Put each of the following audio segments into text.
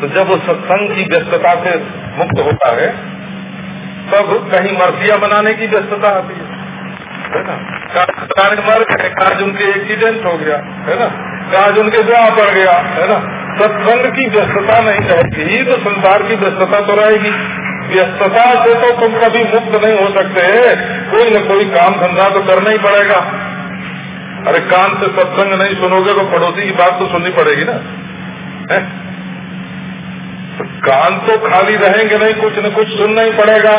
तो जब वो सत्संग की व्यस्तता से मुक्त होता है, तब कहीं मर्सिया बनाने की व्यस्तता आती है। है ना? काज मर गए, काज उनके एक्सीडेंट हो गया, है ना? काज उनके ब्याह पड़ गया, है ना? सत्संग की व्यस्तता नहीं रहेगी तो संसार की व्यस्तता तो रहेगी। व्यस्तता से तो तुम कभी मुक्त नहीं हो सकते है कोई न कोई काम धंधा तो करना ही पड़ेगा। अरे कान से सत्संग नहीं सुनोगे तो पड़ोसी की बात तो सुननी पड़ेगी ना? है? कान तो खाली रहेंगे नहीं कुछ न कुछ सुनना ही पड़ेगा।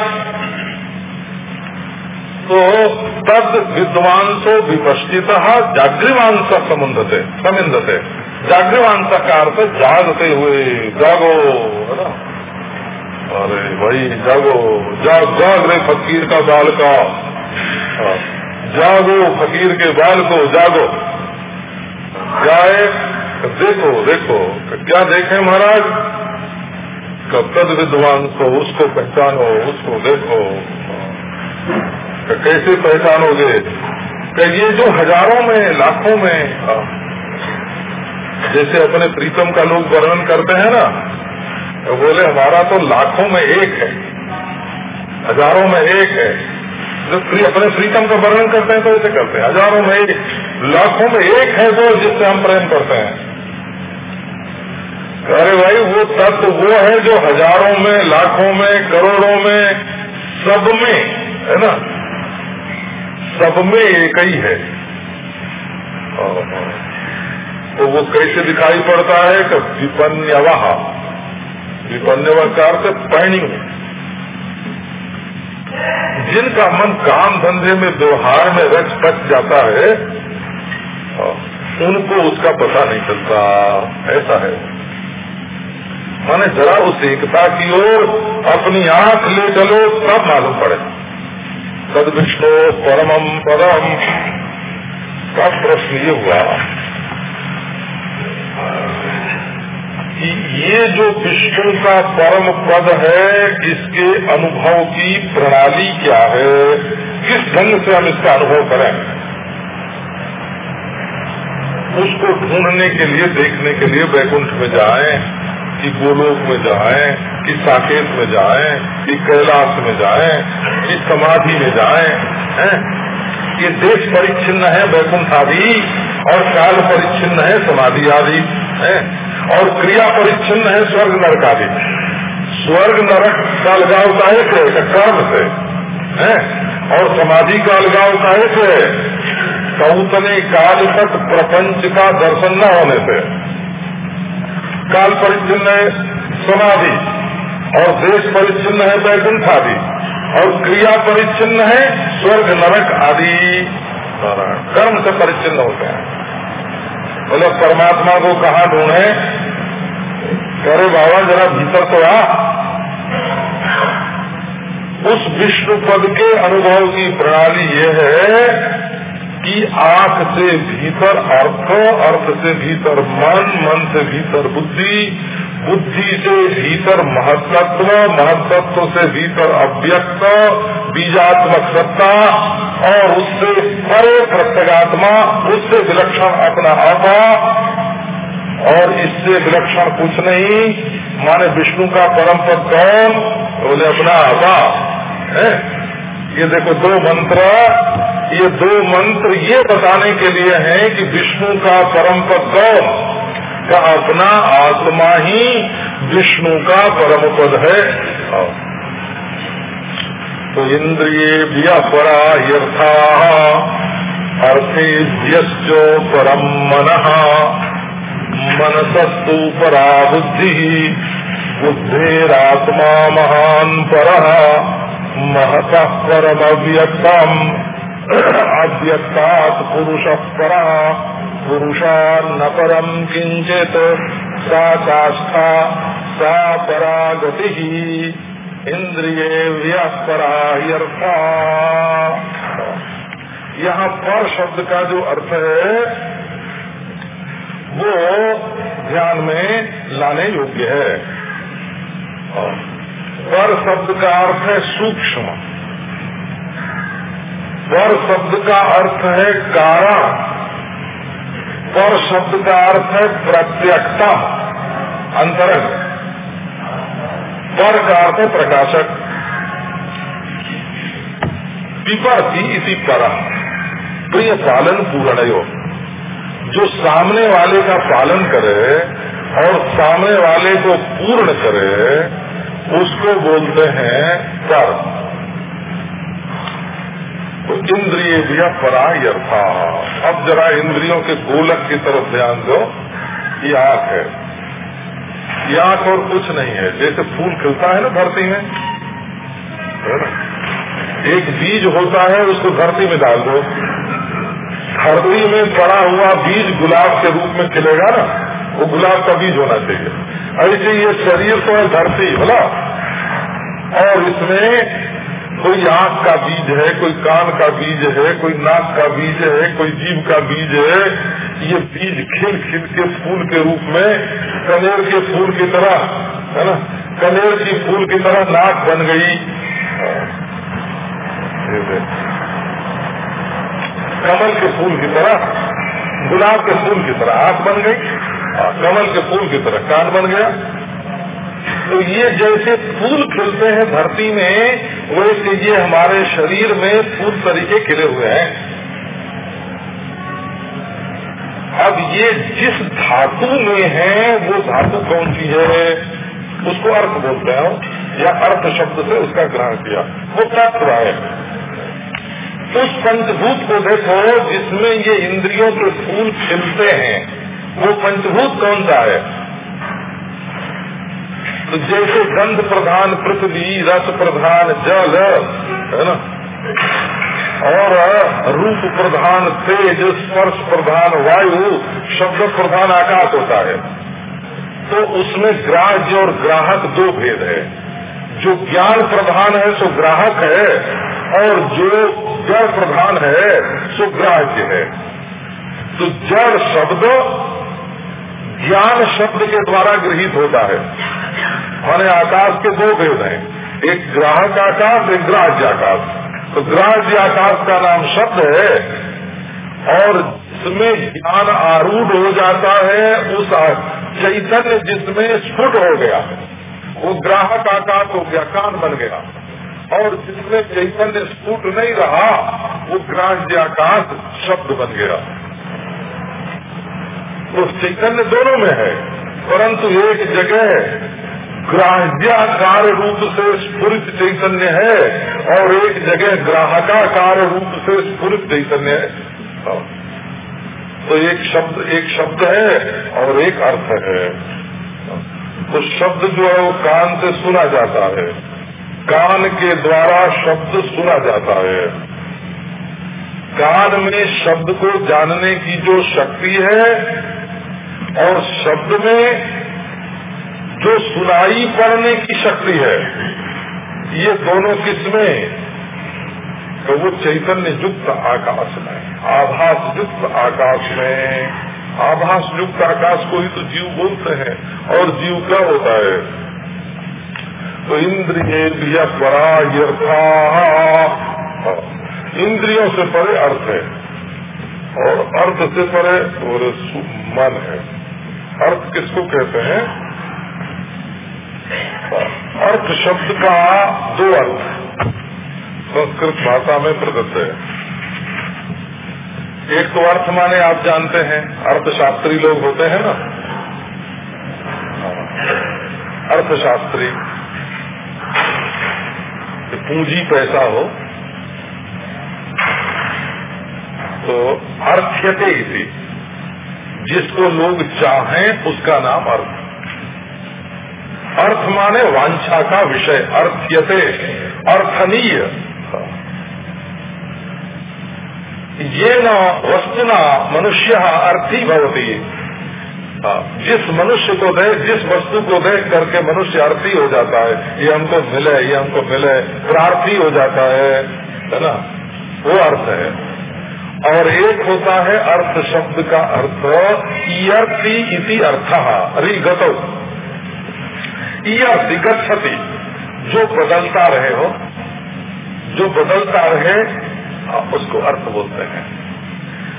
तो तद विद्वांसो विपश्चित जागृवांस समुन्दते समिंदते जागृवांस का अर्थ जागते हुए जागो है ना? अरे भाई जागो जाग जाग रे फकीर का बाल का। हाँ, जागो फकीर के बाल को जागो। जाए देखो देखो क्या देखे महाराज? तद विद्वान को उसको पहचानो उसको देखो। कैसे पहचानोगे? कि ये जो हज़ारों में लाखों में हाँ, जैसे अपने प्रीतम का लोग वर्णन करते हैं ना तो बोले हमारा तो लाखों में एक है। हज़ारों में एक है। जो प्री, अपने प्रीतम का वर्णन करते हैं तो ऐसे करते हैं। हज़ारों में एक लाखों में एक है जो जिससे हम प्रेम करते हैं। अरे भाई, वो तत्व वो है जो हज़ारों में, लाखों में, करोड़ों में, सब में, है ना? सब में एक ही है। तो वो कैसे दिखाई पड़ता है कि विपन्यवाह विपन्यवर का अर्थ पैणी जिनका मन काम धंधे में व्यवहार में रच पच जाता है, उनको उसका पता नहीं चलता। ऐसा है। माने जरा उस एकता की ओर अपनी आँख ले चलो, तब मालूम पड़े। तद विष्णु परमम परम का प्रश्न ये हुआ कि ये जो विष्णु का परम पद है, इसके अनुभव की प्रणाली क्या है? किस ढंग से हम इसका अनुभव करें? उसको ढूँढने के लिए, देखने के लिए वैकुंठ में जाएँ। कि गोलोक में जाएँ, कि साकेत में जाएँ, कि कैलाश में जाएँ, कि समाधि में जाएँ, हैं? ये देश परिच्छिन्न है बैकुंठ आदि और काल परिच्छिन्न है समाधि आदि है? और क्रिया परिच्छिन्न है स्वर्ग नरक आदि स्वर्ग नरक का अलगाव काहे से कर्म से है? और समाधि का अलगाव काहे से कौतने काल तक प्रपंच का दर्शन न होने से। काल परिच्छिन्न है समाधि और देश परिच्छिन्न है बैकुंठ आदि और क्रिया परिच्छिन्न है, स्वर्ग, नरक आदि। कर्म से परिच्छिन्न होते हैं। बोले, परमात्मा को कहा ढूंढे? अरे बाबा, जरा भीतर तो आ। उस विष्णु पद के अनुभव की प्रणाली ये है कि आँख से भीतर अर्थ अर्थ से भीतर मन मन से भीतर बुद्धि बुद्धि से भीतर महत्त्व महत्त्व से भीतर अव्यक्त, बीजात्मक सत्ता, और उससे परे प्रत्यगात्मा, उससे विलक्षण अपना आपा, और इससे विलक्षण कुछ नहीं। माने विष्णु का परम पद कौन? बोले, अपना आपा। है? ये देखो दो मंत्र। ये दो मंत्र ये बताने के लिए हैं कि विष्णु का परम पद कौन? का अपना आत्मा ही विष्णु का परम पद है? तो इंद्रिय परा यथा अर्थेभ्यो परम मन, मनसस्तु परा बुद्धि बुद्धेरात्मा महान पर, महत परम अव्यक्तम अव्यक्तात् परा पुरुषा न परम किंचित सा सा परा गति इंद्रिय परायर्था यहाँ पर शब्द का जो अर्थ है, वो ध्यान में लाने योग्य है। पर शब्द का अर्थ है सूक्ष्म। पर शब्द का अर्थ है कारण पर शब्द का अर्थ है प्रत्यक्षता अंतरंग। पर का अर्थ है प्रकाशक। विपर्ति इसी पर। प्रिय पालन पूर्ण जो सामने वाले का पालन करे और सामने वाले को पूर्ण करे, उसको बोलते हैं पर। तो इंद्रिय भी परायर्था। अब जरा इंद्रियों के गोलक की तरफ़ ध्यान दो। ये आँख है। ये आँख और कुछ नहीं है। जैसे फूल खिलता है ना धरती में एक बीज होता है, उसको धरती में डाल दो। धरती में पड़ा हुआ बीज गुलाब के रूप में खिलेगा ना, वो गुलाब का बीज होना चाहिए। ऐसे ये शरीर तो है धरती बोला और इसमें कोई आँख का बीज है, कोई कान का बीज है, कोई नाक का बीज है, कोई जीव का बीज है, ये बीज खिल खिल के फूल के रूप में कनेर के फूल की तरह, है ना? कनेर की फूल की तरह नाक बन गई। कमल के फूल की तरह, गुलाब के फूल की तरह आँख बन गई कमल के फूल की तरह कान बन गया। तो ये जैसे फूल खिलते हैं धरती में वैसे ये हमारे शरीर में फूल तरीके खिले हुए हैं। अब ये जिस धातु में है, वो धातु कौन सी है? उसको अर्थ बोलते हैं या अर्थ शब्द से उसका ग्रहण किया। वो तत्व है। उस पंचभूत को देखो, जिसमें ये इंद्रियों के फूल खिलते हैं। वो पंचभूत कौन सा है? जैसे गंध प्रधान पृथ्वी, रस प्रधान जल, है ना? और रूप प्रधान तेज, स्पर्श प्रधान वायु, शब्द प्रधान आकाश होता है। तो उसमें ग्राह्य और ग्राहक दो भेद है। जो ज्ञान प्रधान है, सो ग्राहक है, और जो जड़ प्रधान है, सो ग्राह्य है। तो जड़ शब्द ज्ञान शब्द के द्वारा गृहित होता है। माने आकाश के दो भेद हैं। एक ग्राहक आकाश, एक ग्राह्य आकाश। तो ग्राह्य आकाश का नाम शब्द है और जिसमें ज्ञान आरूढ़ हो जाता है, उस चैतन्य जिसमें स्फुट हो गया, वो ग्राहक आकाश हो गया, कान बन गया। और जिसमें चैतन्य स्फुट नहीं रहा, वो ग्राह्य आकाश शब्द बन गया। तो चैतन्य दोनों में है, परंतु एक जगह ग्राह्याकार रूप से स्फुरित चैतन्य है और एक जगह ग्राहकाकार रूप से स्फुरित चैतन्य है। तो एक शब्द एक शब्द है और एक अर्थ है। तो शब्द जो है वो कान से सुना जाता है। कान के द्वारा शब्द सुना जाता है। कान में शब्द को जानने की जो शक्ति है और शब्द में जो सुनाई पड़ने की शक्ति है, ये दोनों किसमें तो वो चैतन्य युक्त आकाश में आभास युक्त आकाश में। आभास युक्त आकाश को ही तो जीव बोलते हैं, और जीव क्या होता है? तो इंद्रिय परा यथा इंद्रियों से परे अर्थ है, और अर्थ से परे और मन है। अर्थ किसको कहते हैं? अर्थ शब्द का दो अर्थ। संस्कृत भाषा में प्रदत्त है। एक तो अर्थ माने आप जानते हैं, अर्थशास्त्री लोग होते हैं ना। अर्थशास्त्री। पूंजी पैसा हो तो अर्थ्यते इसी जिसको लोग चाहें, उसका नाम अर्थ। अर्थ माने वांछा का विषय, अर्थ्यते, अर्थनीय। ये न वस्तुना मनुष्य अर्थी भवती। जिस मनुष्य को दे, जिस वस्तु को देख करके मनुष्य अर्थी हो जाता है, ये हमको मिले, ये हमको मिले, प्रार्थी हो जाता है है ना? वो अर्थ है। और एक होता है अर्थ शब्द का अर्थ इति इति अर्थ गति। जो बदलता रहे हो, जो बदलता रहे उसको अर्थ बोलते हैं।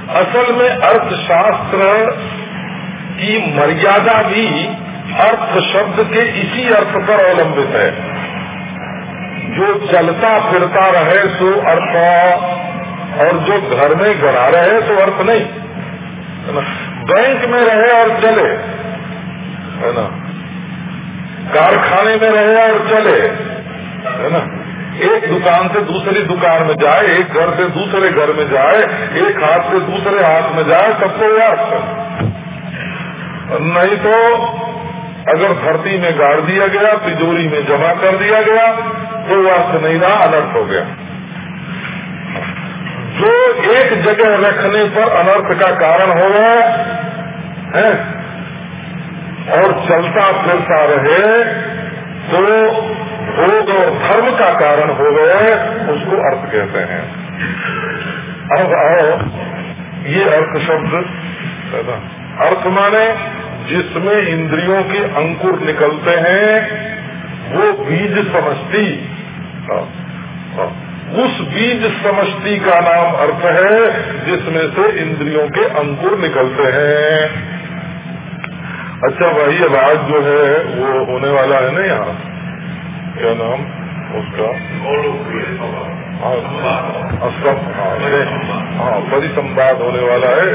असल में अर्थशास्त्र की मर्यादा भी अर्थ शब्द के इसी अर्थ पर अवलंबित है। जो चलता फिरता रहे, सो अर्थ और जो घर में गड़ा रहे तो अर्थ नहीं। है ना? बैंक में रहे और चले। है ना? कारखाने में रहे और चले, है ना? एक दुकान से दूसरी दुकान में जाए, एक घर से दूसरे घर में जाए, एक हाथ से दूसरे हाथ में जाए, सबको अर्थ नहीं तो अगर धरती में गाड़ दिया गया, तिजोरी में जमा कर दिया गया तो अर्थ नहीं रहा, अनर्थ हो गया। जो एक जगह रखने पर अनर्थ का कारण हो गया है? और चलता फिरता रहे तो भोग और धर्म का कारण हो गए उसको अर्थ कहते हैं। अब आओ, ये अर्थ शब्द अर्थ माने जिसमें इंद्रियों के अंकुर निकलते हैं, वो बीज समष्टि। उस बीज समष्टि का नाम अर्थ है जिसमें से इंद्रियों के अंकुर निकलते हैं। अच्छा भाई अब आज जो है वो होने वाला है ना यहाँ? क्या नाम? उसका? हाँ, हाँ, हाँ परिसंवाद होने वाला है।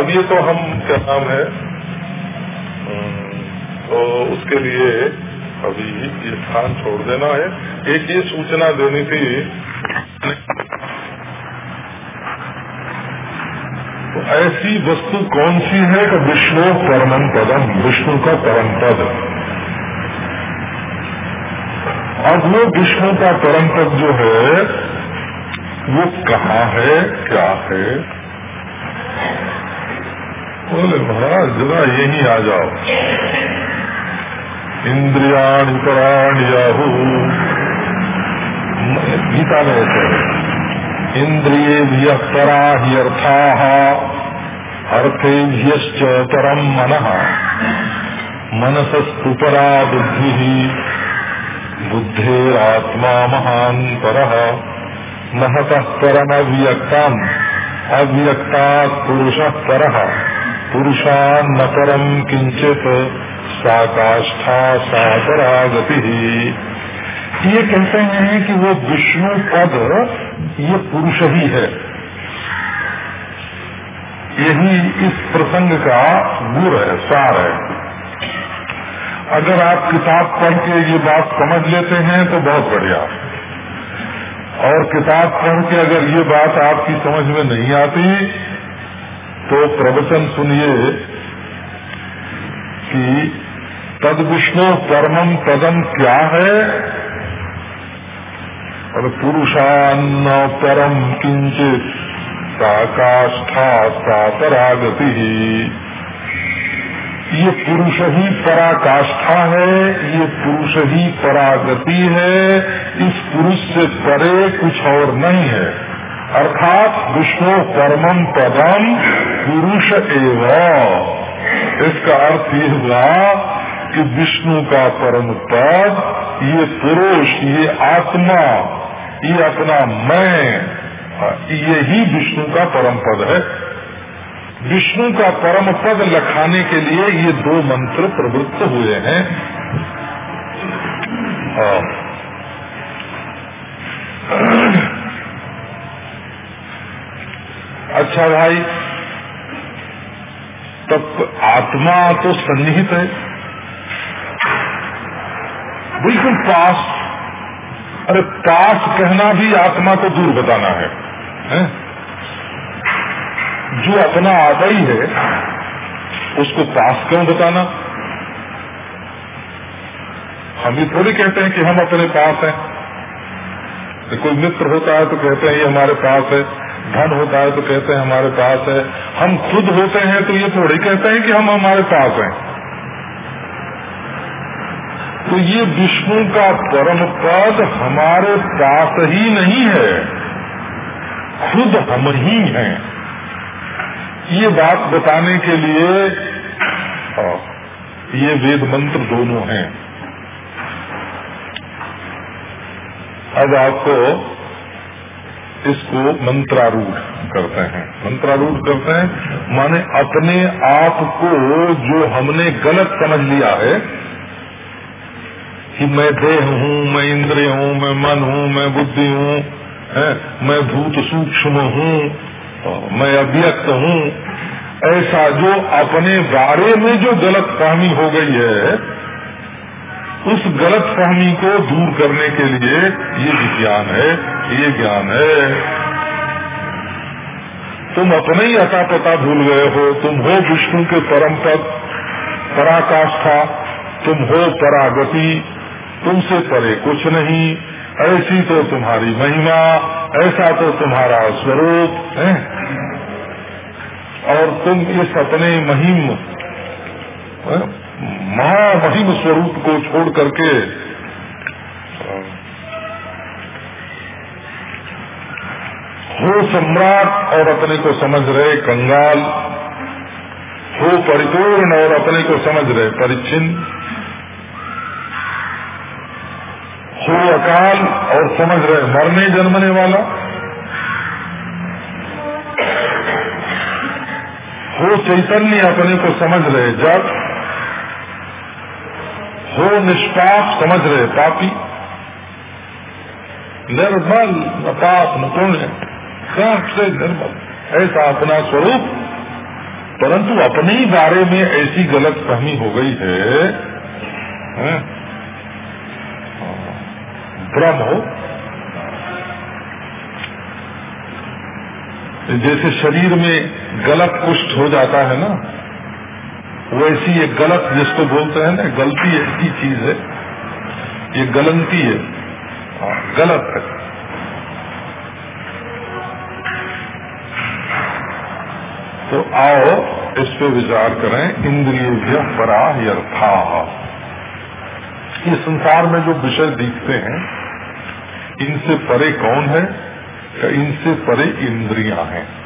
अब ये तो हम क्या नाम है? हम्म, तो उसके लिए अभी ये स्थान छोड़ देना है। एक ये सूचना देनी थी ऐसी वस्तु कौन सी है कि विष्णु परम पदम विष्णु का परम पद। अब वो विष्णु का परम पद जो है, वो कहाँ है, क्या है? बोले, महाराज, जरा यही आ जाओ। इंद्रियाणि पराण्याहु गीता में ऐसे परा ही अर्था परम मन। मनसस्तु परा बुद्धि बुद्धेरात्मा महान पर महत परम अव्यक्ता अव्यक्ता पुरुष पर। पुरुषान्न परम किंचित साकाष्ठा सातरा गति ये कहते हैं कि वो विष्णु पद ये पुरुष ही है। यही इस प्रसंग का गुर है, सार है। अगर आप किताब पढ़ के ये बात समझ लेते हैं तो बहुत बढ़िया। और किताब पढ़ के अगर ये बात आपकी समझ में नहीं आती तो प्रवचन सुनिए कि तद विष्णु परमम पदम क्या है? और पुरुषान्न परम किंचित साकाष्ठा सापरागति ये पुरुष ही पराकाष्ठा है, ये पुरुष ही परागति है, इस पुरुष से परे कुछ और नहीं है। अर्थात विष्णु परमम पदम पुरुष एवं। इसका अर्थ ये हुआ कि विष्णु का परम पद, ये पुरुष, ये आत्मा, ये अपना मैं यही विष्णु का परम पद है। विष्णु का परम पद लखाने के लिए ये दो मंत्र प्रवृत्त हुए हैं। अच्छा भाई तब आत्मा तो सन्निहित है। बिल्कुल पास। अरे पास कहना भी आत्मा को दूर बताना है, है? जो अपना आदि है, उसको पास क्यों बताना? हम ये थोड़ी कहते हैं कि हम अपने पास हैं। तो कोई मित्र होता है तो कहते हैं, ये हमारे पास है। धन होता है तो कहते हैं, हमारे पास है। हम खुद होते हैं तो ये थोड़ी कहते हैं कि हम हमारे पास हैं। तो ये विष्णु का परम पद हमारे पास ही नहीं है। खुद हम ही हैं। ये बात बताने के लिए ये वेद मंत्र दोनों हैं। अब आपको इसको मंत्रारूढ़ करते हैं। मंत्रारूढ़ करते हैं, माने अपने आप को जो हमने गलत समझ लिया है, कि मैं देह हूँ, मैं इंद्रिय हूँ, मैं मन हूँ, मैं बुद्धि हूँ मैं भूत सूक्ष्म हूँ मैं अव्यक्त हूँ। ऐसा जो अपने बारे में जो गलत फहमी हो गई है, उस गलत फहमी को दूर करने के लिए ये विज्ञान है, ये ज्ञान है। तुम अपने ही अता पता भूल गए हो, तुम हो विष्णु के परम पद, पराकाष्ठा, तुम हो परागति, तुमसे परे कुछ नहीं। ऐसी तो तुम्हारी महिमा, ऐसा तो तुम्हारा स्वरूप, है? और तुम इस अपने महिम महामहिम स्वरूप को छोड़ करके, हो सम्राट और अपने को समझ रहे कंगाल, हो परिपूर्ण और अपने को समझ रहे परिचिन हो अकाल और समझ रहे मरने जन्मने वाला। हो चैतन्य अपने को समझ रहे जब हो निष्पाप समझ रहे पापी। निर्मल न पाप न पुण्य सबसे निर्मल ऐसा अपना स्वरूप। परंतु अपने ही बारे में ऐसी गलत फहमी हो गई है, है? भ्रम हो। जैसे शरीर में गलत कुष्ठ हो जाता है ना वैसी ये गलत जिसको बोलते हैं ना गलती ऐसी चीज़ है ये गलंती है। हाँ, गलत है। तो आओ इस पे विचार करें इंद्रिय परा यथा ये संसार में जो विषय दिखते हैं इनसे परे कौन है? इनसे परे इंद्रियाँ हैं?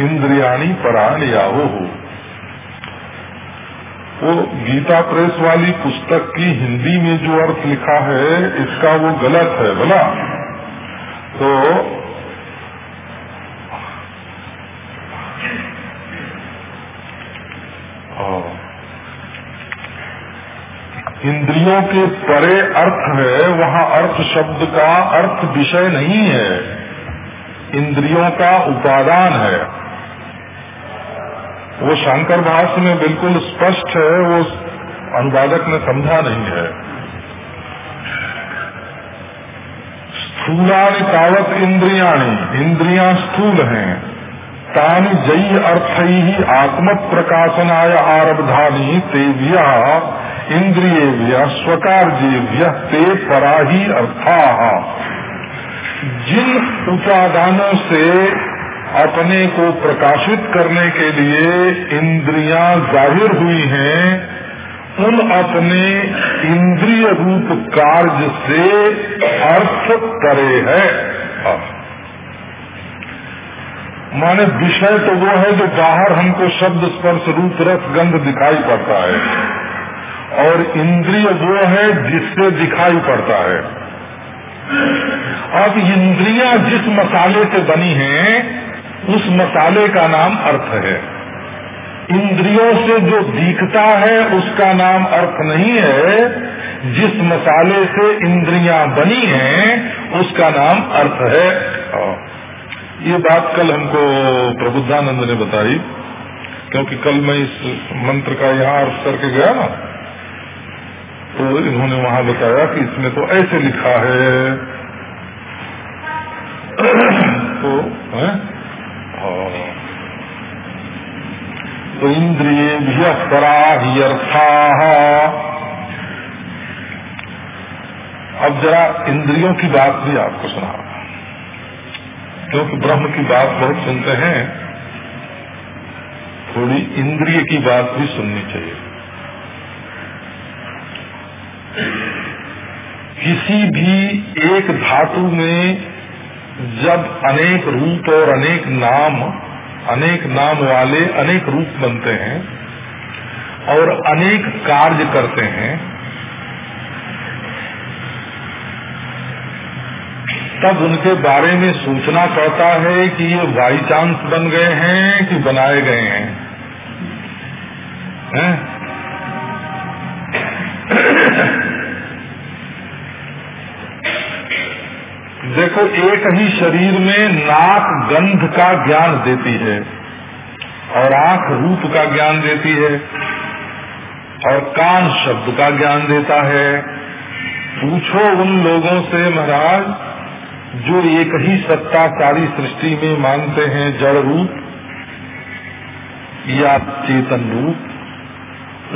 इंद्रियाणी पराण यावो हो। वो गीता प्रेस वाली पुस्तक की हिंदी में जो अर्थ लिखा है, इसका वो गलत है, बोला। तो इंद्रियों के परे अर्थ है, वहाँ अर्थ शब्द का अर्थ विषय नहीं है। इंद्रियों का उपादान है। वो शंकर भाष्य में बिल्कुल स्पष्ट है, वो अनुवादक ने समझा नहीं है। स्थूलानि तावत इंद्रियाणी, इंद्रिया स्थूल हैं। तानि जई अर्थ ही आत्म प्रकाशनाय आरब्धानी तेव्या इंद्रिय स्वकार्येभ्य ते परा ही अर्था। जिन उपादानों से अपने को प्रकाशित करने के लिए इंद्रियाँ ज़ाहिर हुई हैं, उन अपने इंद्रिय रूप कार्य से अर्थ परे है। माने विषय तो वो है जो बाहर हमको शब्द स्पर्श रूप रस गंध दिखाई पड़ता है। और इंद्रिय वो है जिससे दिखाई पड़ता है। अब इंद्रियाँ जिस मसाले से बनी हैं, उस मसाले का नाम अर्थ है। इंद्रियों से जो दिखता है, उसका नाम अर्थ नहीं है। जिस मसाले से इंद्रियाँ बनी हैं, उसका नाम अर्थ है। ये बात कल हमको प्रबुद्धानंद ने बताई, क्योंकि कल मैं इस मंत्र का यहाँ अर्थ करके गया ना तो इन्होंने वहाँ बताया कि इसमें तो ऐसे लिखा है। तो है? तो इंद्रिय पराह्यर्था अब जरा इंद्रियों की बात भी आपको सुना क्योंकि ब्रह्म की बात बहुत सुनते हैं, थोड़ी इंद्रिय की बात भी सुननी चाहिए। किसी भी एक धातु में जब अनेक रूप और अनेक नाम अनेक नाम वाले अनेक रूप बनते हैं और अनेक कार्य करते हैं, तब उनके बारे में सोचना पड़ता है कि ये बाई चांस बन गए हैं कि बनाए गए हैं है? देखो, एक ही शरीर में नाक गंध का ज्ञान देती है और आँख रूप का ज्ञान देती है और कान शब्द का ज्ञान देता है। पूछो उन लोगों से महाराज, जो एक ही सत्ता सारी सृष्टि में मानते हैं जड़ रूप या चेतन रूप,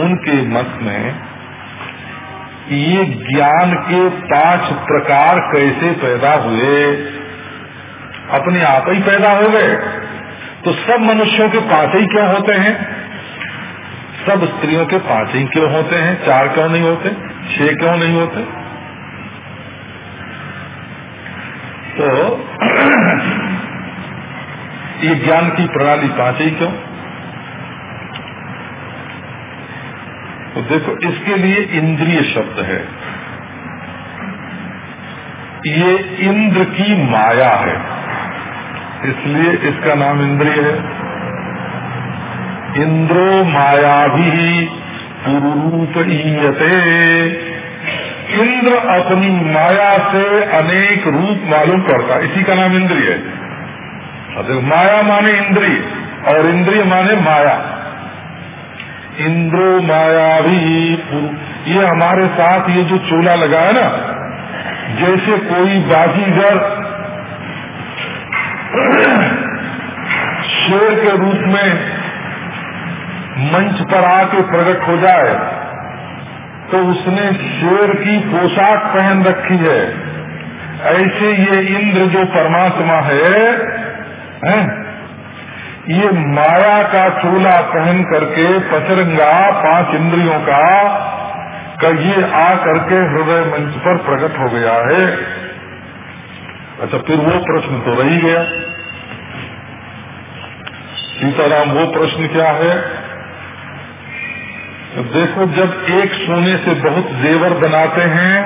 उनके मत में ये ज्ञान के पाँच प्रकार कैसे पैदा हुए? अपने आप ही पैदा हो गए। तो सब मनुष्यों के पाँच ही क्यों होते हैं? सब स्त्रियों के पाँच ही क्यों होते हैं? चार क्यों नहीं होते? छह क्यों नहीं होते? तो ये ज्ञान की प्रणाली पाँच ही क्यों? तो देखो, इसके लिए इंद्रिय शब्द है। ये इंद्र की माया है। इसलिए इसका नाम इंद्रिय है। इंद्रो माया भी पुरूप ईयते। इंद्र अपनी माया से अनेक रूप मालूम करता इसी का नाम इंद्रिय है। माया माने इंद्रिय, और इंद्रिय माने माया। इंद्रो मायावी ये हमारे साथ ये जो चोला लगा है ना जैसे कोई बाजीगर शेर के रूप में मंच पर आके प्रकट हो जाए तो उसने शेर की पोशाक पहन रखी है। ऐसे ये इंद्र जो परमात्मा है, है ये माया का चोला पहन करके पचरंगा पाँच इंद्रियों का का ये आ करके हृदय मंच पर प्रकट हो गया है। अच्छा फिर वो प्रश्न तो रही गया। सीताराम, वो प्रश्न क्या है? देखो, जब एक सोने से बहुत जेवर बनाते हैं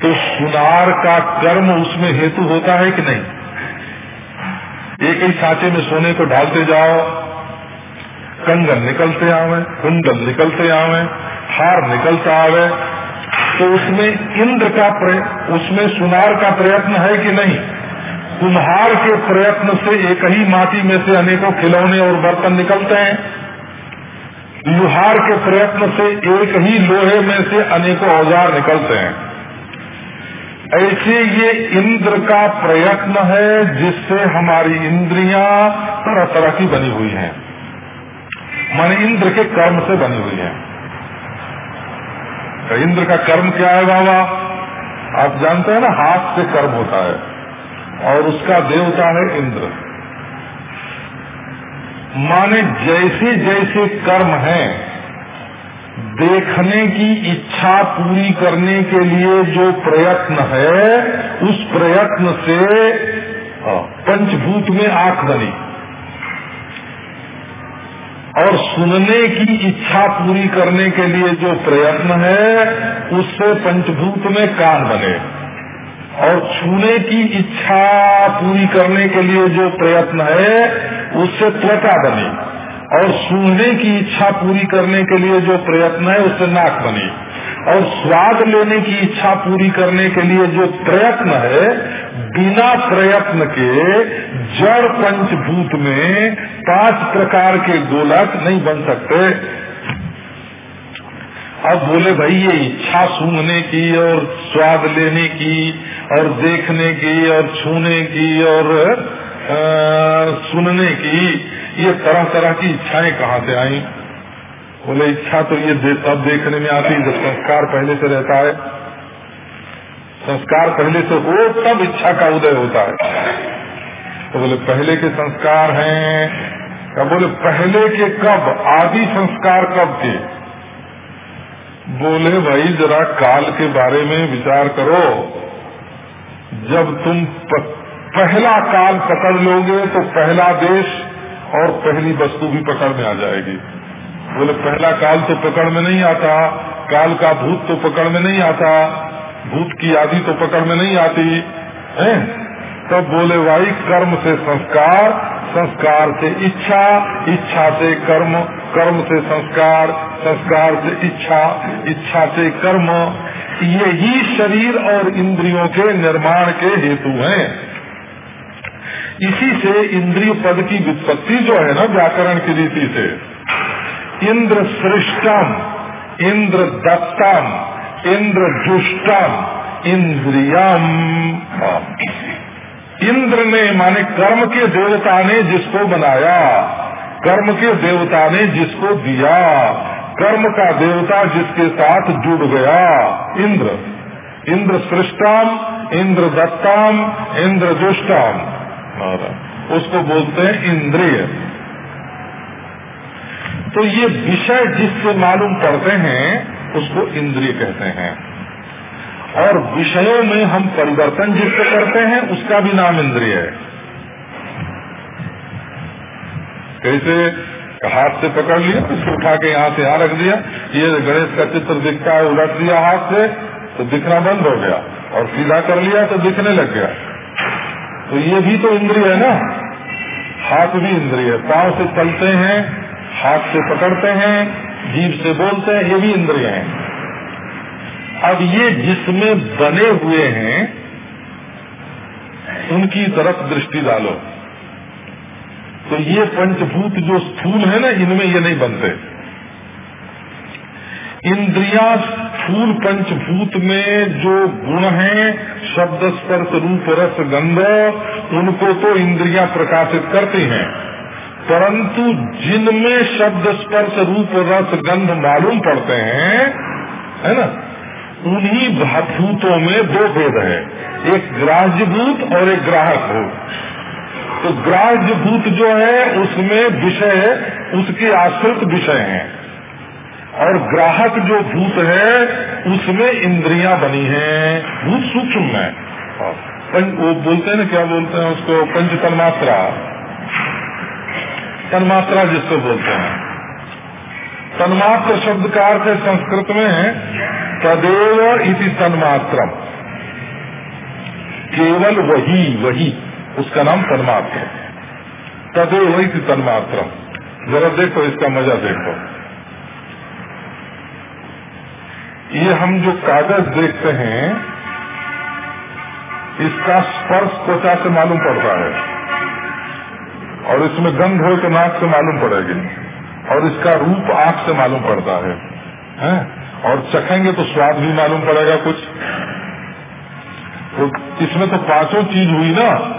तो सुनार का कर्म उसमें हेतु होता है कि नहीं? एक ही सांचे में सोने को ढालते जाओ। कंगन निकलते आवे, कुंडल निकलते आवे, हार निकलता आवे। तो उसमें इंद्र का उसमें सुनार का प्रयत्न है कि नहीं? कुम्हार के प्रयत्न से एक ही माटी में से अनेकों खिलौने और बर्तन निकलते हैं। लुहार के प्रयत्न से एक ही लोहे में से अनेकों औज़ार निकलते हैं। ऐसे ये इंद्र का प्रयत्न है जिससे हमारी इंद्रियाँ तरह तरह की बनी हुई हैं। माने इंद्र के कर्म से बनी हुई है। तो इंद्र का कर्म क्या है बाबा? आप जानते हैं ना, हाथ से कर्म होता है और उसका देवता है इंद्र। माने जैसे जैसे कर्म है देखने की इच्छा पूरी करने के लिए जो प्रयत्न है, उस प्रयत्न से पंचभूत में आँख बनी। और सुनने की इच्छा पूरी करने के लिए जो प्रयत्न है, उससे पंचभूत में कान बने। और छूने की इच्छा पूरी करने के लिए जो प्रयत्न है, उससे त्वचा बनी। और सुनने की इच्छा पूरी करने के लिए जो प्रयत्न है, उससे नाक बनी। और स्वाद लेने की इच्छा पूरी करने के लिए जो प्रयत्न है, बिना प्रयत्न के जड़ पंचभूत में पाँच प्रकार के गोलक नहीं बन सकते। अब बोले, भाई, ये इच्छा सुनने की और स्वाद लेने की और देखने की और छूने की और सुनने की ये तरह तरह की इच्छाएँ कहाँ से आई? बोले, इच्छा तो ये तब देखने में आती जब संस्कार पहले से रहता है। संस्कार पहले से हो, तब इच्छा का उदय होता है। तो बोले, पहले के संस्कार हैं। क्या बोले, पहले के कब? आदि संस्कार कब थे? बोले, भाई, जरा काल के बारे में विचार करो। जब तुम पहला काल पकड़ लोगे तो पहला देश और पहली वस्तु भी पकड़ में आ जाएगी। बोले, पहला काल तो पकड़ में नहीं आता, काल का भूत तो पकड़ में नहीं आता, भूत की आदि तो पकड़ में नहीं आती, है? तब बोले भाई कर्म से संस्कार संस्कार से इच्छा इच्छा से कर्म कर्म से संस्कार संस्कार से इच्छा इच्छा से कर्म, ये ही शरीर और इंद्रियों के निर्माण के हेतु हैं। इसी से इंद्रिय पद की वित्पत्ति जो है ना, व्याकरण की रीति से इंद्र सृष्टम इंद्र दत्तम इंद्र जुष्टम इंद्रियम। इंद्र ने माने कर्म के देवता ने जिसको बनाया, कर्म के देवता ने जिसको दिया, कर्म का देवता जिसके साथ जुड़ गया, इंद्र। इंद्र सृष्टम इंद्र दत्तम इंद्र जुष्टम उसको बोलते हैं इंद्रिय। तो ये विषय जिससे मालूम पड़ते हैं, उसको इंद्रिय कहते हैं। और विषयों में हम परिवर्तन जिससे करते हैं, उसका भी नाम इंद्रिय है। कैसे? हाथ से पकड़ लिया, उसको उठा के यहाँ से यहाँ रख दिया। ये गणेश का चित्र दिखता है, उलट दिया हाथ से तो दिखना बंद हो गया। और सीधा कर लिया तो दिखने लग गया। तो ये भी तो इंद्रिय है ना? हाथ भी इंद्रिय है। पाँव से चलते हैं, हाथ से पकड़ते हैं जीव से बोलते हैं, ये भी इंद्रिय हैं। अब ये जिसमें बने हुए हैं, उनकी तरफ़ दृष्टि डालो। तो ये पंचभूत जो स्थूल है ना, इनमें ये नहीं बनते। इंद्रिया स्थूल पंचभूत में जो गुण हैं शब्द स्पर्श रूप रस गंध, उनको तो इंद्रिया प्रकाशित करती हैं। परंतु जिनमें शब्द स्पर्श रूप रस गंध मालूम पड़ते हैं, है ना, उन्हीं भूतों में दो भेद है, एक ग्राह्य भूत और एक ग्राहक भूत तो ग्राह्य भूत जो है, उसमें विषय, उसके आश्रित विषय हैं। और ग्राहक जो भूत है, उसमें इंद्रियाँ बनी हैं। भूत सूक्ष्म है। वो बोलते हैं ना, क्या बोलते हैं उसको? पंच तन्मात्रा तन्मात्रा जिसको बोलते हैं। तन्मात्र शब्द का अर्थ है संस्कृत में, तदेव इति तन्मात्र केवल वही वही, उसका नाम तन्मात्र। तदेव इति तन्मात्र जरा देखो इसका मज़ा देखो। ये हम जो कागज़ देखते हैं इसका स्पर्श त्वचा से मालूम पड़ता है। और इसमें गंध हो तो नाक से मालूम पड़ेगी। और इसका रूप आँख से मालूम पड़ता है, है? और चखेंगे तो स्वाद भी मालूम पड़ेगा कुछ। तो इसमें तो पाँचों चीज़ हुई ना।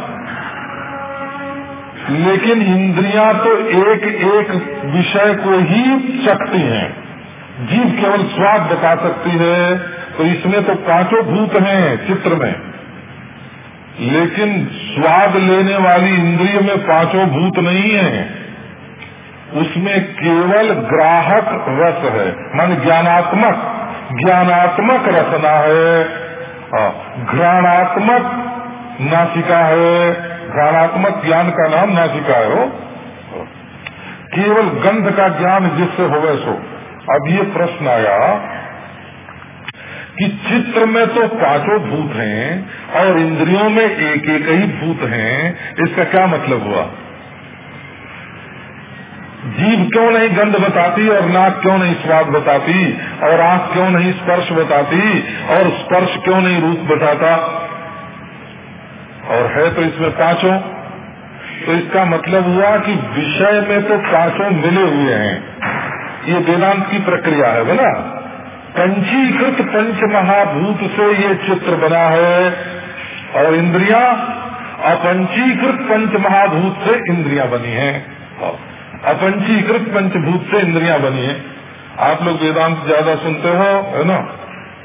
लेकिन इंद्रियाँ तो एक एक विषय को ही चखती हैं। जीव केवल स्वाद बता सकती है तो इसमें तो पाँचों भूत हैं चित्र में। लेकिन स्वाद लेने वाली इंद्रिय में पाँचों भूत नहीं है। उसमें केवल ग्राहक रस है, मन ज्ञानात्मक ज्ञानात्मक रसना है। घृणात्मक नासिका है घृणात्मक ज्ञान का नाम नासिका है, हो। केवल गंध का ज्ञान जिससे हो सो। अब ये प्रश्न आया कि चित्र में तो पाँचों भूत हैं और इंद्रियों में एक एक ही भूत हैं, इसका क्या मतलब हुआ? जीव क्यों नहीं गंध बताती और नाक क्यों नहीं स्वाद बताती और आँख क्यों नहीं स्पर्श बताती और स्पर्श क्यों नहीं रूप बताता? और है तो इसमें पाँचों। तो इसका मतलब हुआ कि विषय में तो पाँचों मिले हुए हैं। ये वेदांत की प्रक्रिया है बोला पंचीकृत पंच महाभूत से ये चित्र बना है। और इंद्रिया, अपंचीकृत पंच महाभूत से इंद्रिया बनी है। अपंचीकृत पंचभूत से इंद्रिया बनी है। आप लोग वेदांत ज़्यादा सुनते हो, है ना?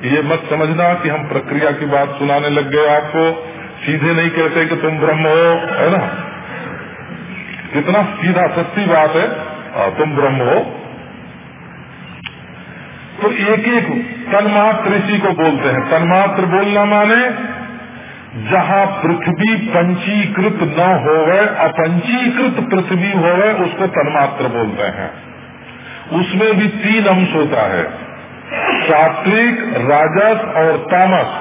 ये मत समझना कि हम प्रक्रिया की बात सुनाने लग गए आपको। सीधे नहीं कहते कि तुम ब्रह्म हो, है ना? कितना सीधा सच्ची बात है, तुम ब्रह्म हो। तो एक एक तन्मात्र इसी को बोलते हैं। तन्मात्र बोलना माने, जहाँ पृथ्वी पंचीकृत न होवे, अपंचीकृत पृथ्वी होवे, उसको तन्मात्र बोलते हैं। उसमें भी तीन अंश होता है, सात्विक, राजस और तामस।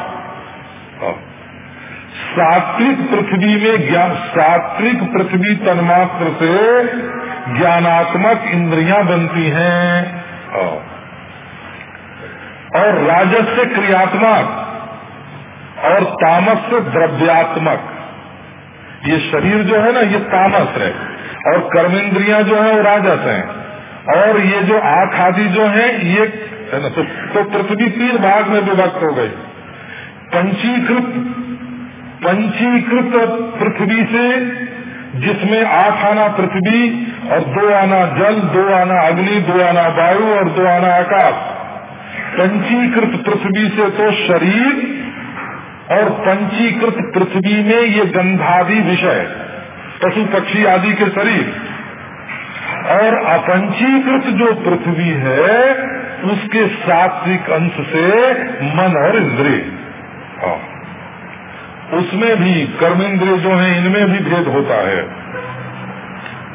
सात्विक पृथ्वी में ज्ञान, सात्विक पृथ्वी तन्मात्र से ज्ञानात्मक इंद्रियाँ बनती हैं। और राजस से क्रियात्मक और तामस से द्रव्यात्मक। ये शरीर जो है ना ये तामस है। और कर्मेंद्रियाँ जो है वो राजस हैं। और ये जो आख आदि जो है ये है ना तो, तो पृथ्वी तीन भाग में विभक्त हो गई। पंचीकृत पंचीकृत पृथ्वी से जिसमें आठ आना पृथ्वी और दो आना जल दो आना अग्नि दो आना वायु और दो आना आकाश। पंचीकृत पृथ्वी से तो शरीर और पंचीकृत पृथ्वी में ये गंधादि विषय, पशु पक्षी आदि के शरीर। और अपंचीकृत जो पृथ्वी है, उसके सात्विक अंश से मन और इंद्रिय। हाँ। उसमें भी कर्मेंद्रिय जो है, इनमें भी भेद होता है।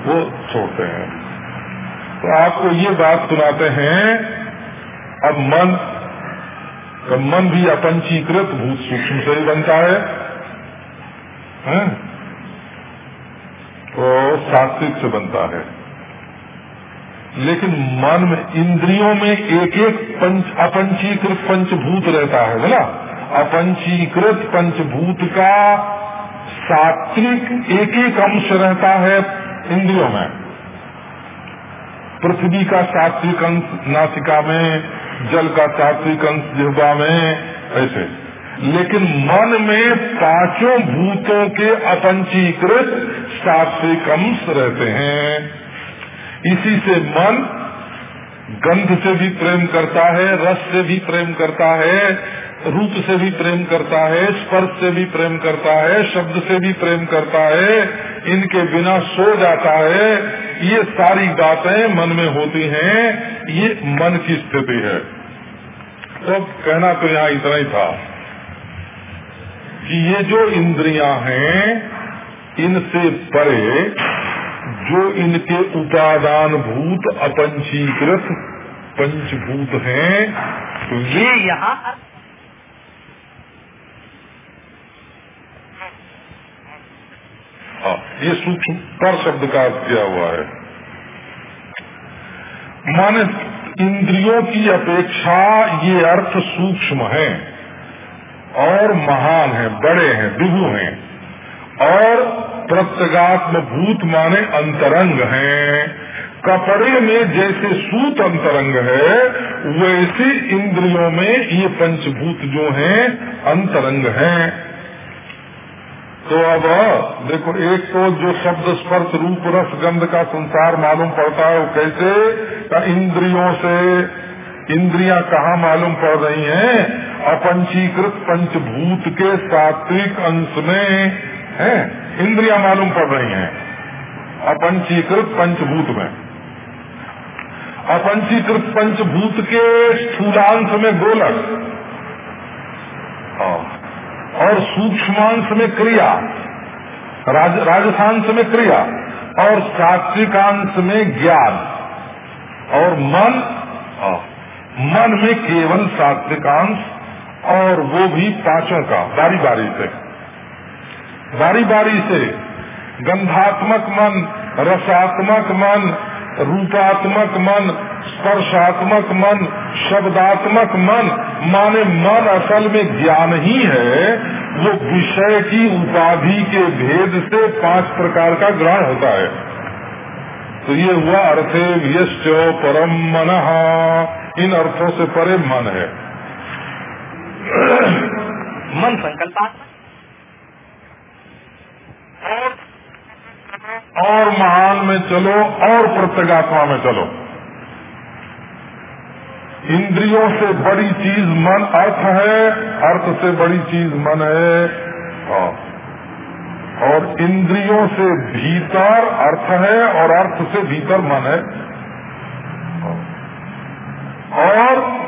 वो छोड़ते हैं। तो आपको ये बात सुनाते हैं अब मन तो मन भी अपंचीकृत भूत सूक्ष्म से ही बनता है, है? तो सात्विक से बनता है। लेकिन मन में इंद्रियों में एक एक पंच अपंचीकृत पंचभूत रहता है बोला अपंचीकृत पंचभूत का सात्विक एक एक अंश रहता है इंद्रियों में। पृथ्वी का सात्विक अंश नासिका में जल का सात्विक अंश जिहबा में, ऐसे। लेकिन मन में पाँचों भूतों के अपंचीकृत सात्विक अंश रहते हैं। इसी से मन गंध से भी प्रेम करता है, रस से भी प्रेम करता है, रूप से भी प्रेम करता है, स्पर्श से भी प्रेम करता है, शब्द से भी प्रेम करता है, इनके बिना सो जाता है। ये सारी बातें मन में होती हैं। ये मन की स्थिति है। तो कहना तो यहाँ इतना ही था कि ये जो इंद्रियाँ हैं, इनसे परे जो इनके उपादान भूत अपंचीकृत पंचभूत हैं तो ये यहाँ हाँ ये सूक्ष्म पर शब्द का अर्थ किया हुआ है। मान इंद्रियों की अपेक्षा ये अर्थ सूक्ष्म है और महान है, बड़े हैं, विभु हैं और प्रत्यगात्म भूत माने अंतरंग हैं। कपड़े में जैसे सूत अंतरंग है, वैसे इंद्रियों में ये पंचभूत जो हैं, अंतरंग हैं। तो अब, देखो, एक तो जो शब्द स्पर्श रूप रस गंध का संसार मालूम पड़ता है वो कैसे? इंद्रियों से। इंद्रियाँ कहाँ मालूम पड़ रही हैं? अपंचीकृत पंचभूत के सात्विक अंश में, है? इंद्रियाँ मालूम पड़ रही हैं। अपंचीकृत पंचभूत में। अपंचीकृत पंचभूत के स्थूलांश में गोलक। और सूक्ष्मांश में क्रिया राज, राजस्थांश में क्रिया और सात्विकांश में ज्ञान और मन मन में केवल सात्विकांश और वो भी पाँचों का बारी बारी से। बारी बारी से गंधात्मक मन रसात्मक मन रूपात्मक मन, स्पर्शात्मक मन, शब्दात्मक मन, माने मन असल में ज्ञान ही है, वो विषय की उपाधि के भेद से पाँच प्रकार का ग्रहण होता है। तो ये हुआ अर्थे व्यश्च परम मन। इन अर्थों से परे मन है। मन संकल्प और और महान में चलो, और प्रत्यगात्मा में चलो। इंद्रियों से बड़ी चीज़ मन अर्थ है, अर्थ से बड़ी चीज़ मन है। हाँ। और इंद्रियों से भीतर अर्थ है, और अर्थ से भीतर मन है। और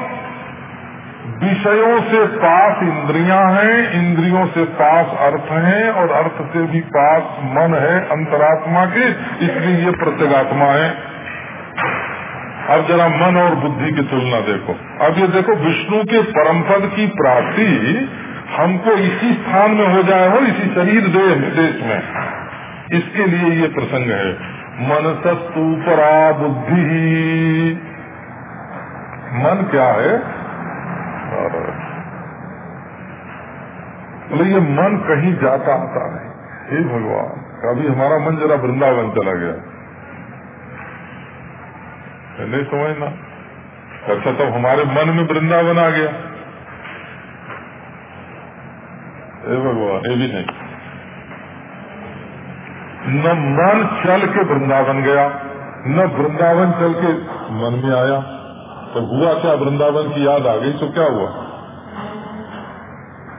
विषयों से पास इंद्रियाँ हैं, इंद्रियों से पास अर्थ हैं और अर्थ से भी पास मन है अंतरात्मा के, इसलिए ये प्रत्यगात्मा है। अब जरा मन और बुद्धि की तुलना देखो। अब ये देखो, विष्णु के परम पद की प्राप्ति हमको इसी स्थान में हो जाए हो इसी शरीर देह देश में। इसके लिए ये प्रसंग है मनसस्तु परा बुद्धि। मन क्या है? बोले ये मन कहीं जाता आता नहीं। हे भगवान कभी हमारा मन जरा वृंदावन चला गया। नहीं समझना। अच्छा तब तो हमारे मन में वृंदावन आ गया। हे भगवान, ये भी नहीं। न मन चल के वृंदावन गया, न वृंदावन चल के मन में आया। तो हुआ क्या? वृंदावन की याद आ गई तो क्या हुआ?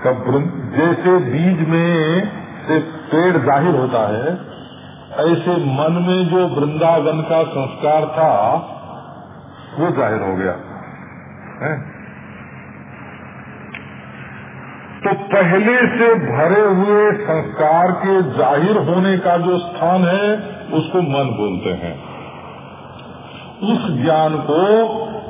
कब जैसे बीज में से पेड़ ज़ाहिर होता है, ऐसे मन में जो वृंदावन का संस्कार था, वो ज़ाहिर हो गया। है? तो पहले से भरे हुए संस्कार के ज़ाहिर होने का जो स्थान है, उसको मन बोलते हैं। उस ज्ञान को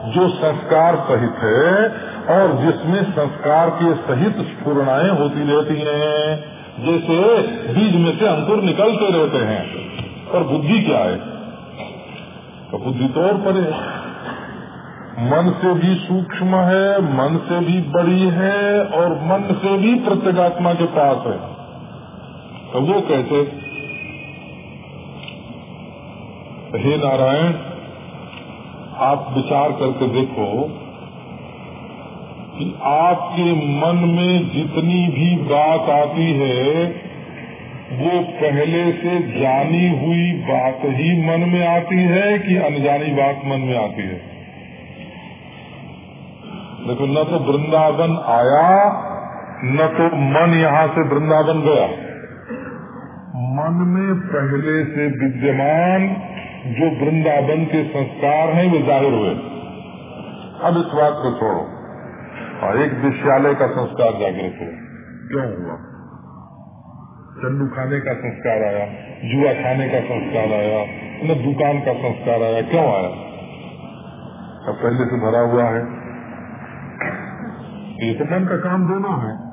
जो संस्कार सहित है और जिसमें संस्कार के सहित स्फूर्णाएँ होती रहती हैं। जैसे बीज में से अंकुर निकलते रहते हैं और बुद्धि क्या है? तो बुद्धि तो और परे मन से भी सूक्ष्म है, मन से भी बड़ी है, और मन से भी प्रत्येगात्मा के पास है। तो वो कैसे हे नारायण आप विचार करके देखो कि आपके मन में जितनी भी बात आती है, वो पहले से जानी हुई बात ही मन में आती है कि अनजानी बात मन में आती है? देखो, न तो वृंदावन आया, न तो मन यहाँ से वृंदावन गया। मन में पहले से विद्यमान जो वृंदावन के संस्कार हैं, वे ज़ाहिर हुए। अब इस बात को छोड़ो। और एक विश्यालय का संस्कार जागृत हुआ। क्यों हुआ? चंडू खाने का संस्कार आया, जुआ खाने का संस्कार आया, न दुकान का संस्कार आया, क्यों आया? अब पहले से भरा हुआ है। ये तो का काम देना है।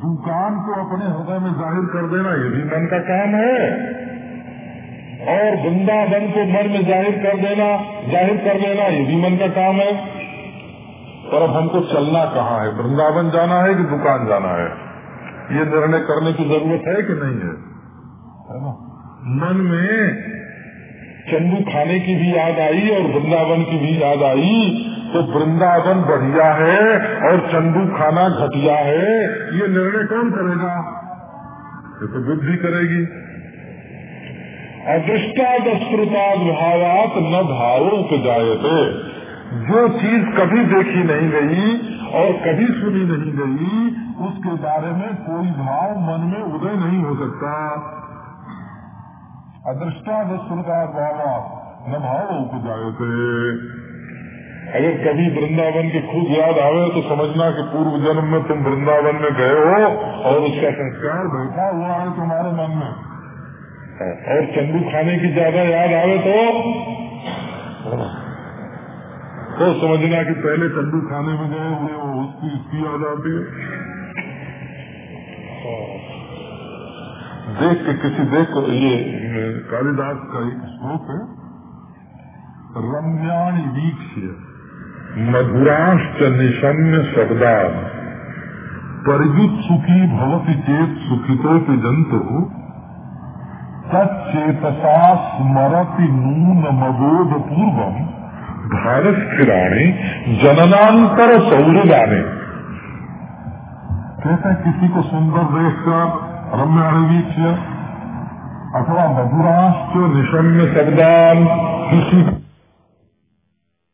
दुकान को अपने हृदय में ज़ाहिर कर देना, ये भी मन का काम है। और वृंदावन को मन में ज़ाहिर कर देना, ज़ाहिर कर देना, ये भी मन का काम है। पर अब हमको चलना कहाँ है? वृंदावन जाना है कि दुकान जाना है? ये निर्णय करने की ज़रूरत है कि नहीं है? मन में चंदू खाने की भी याद आई और वृंदावन की भी याद आई तो वृंदावन बढ़िया है और चंदू खाना घटिया है, ये निर्णय कौन करेगा? ये तो बुद्धि करेगी। अदृष्टादश्रुता भावात न भावो उपजायते जो चीज़ कभी देखी नहीं गई और कभी सुनी नहीं गई, उसके बारे में कोई भाव मन में उदय नहीं हो सकता। अदृष्टा श्रुता भाव न भाव उपजाते अगर कभी वृंदावन की खूब याद आवे तो समझना कि पूर्व जन्म में तुम वृंदावन में गए हो और उसका संस्कार बैठा हुआ है तुम्हारे मन में। और चंदू खाने की ज़्यादा याद आवे तो। तो समझना कि पहले कद्दू खाने में गए हुए उसकी इसकी याद आती है। देख के किसी देख को ये कालिदास का एक श्लोक है। रम्याणी वीक्ष्य, मधुराश्च निशम्य शब्दा परियुत सुखी भवती चेत सुखितो के जंतु तत्चेतसा स्मरति नून मबोध पूर्वम भारत स्थिराणी जननांतर सौरदाने कहते किसी को सुंदर देखकर रम्य अथवा मधुराश्च निशम्य शब्दान किसी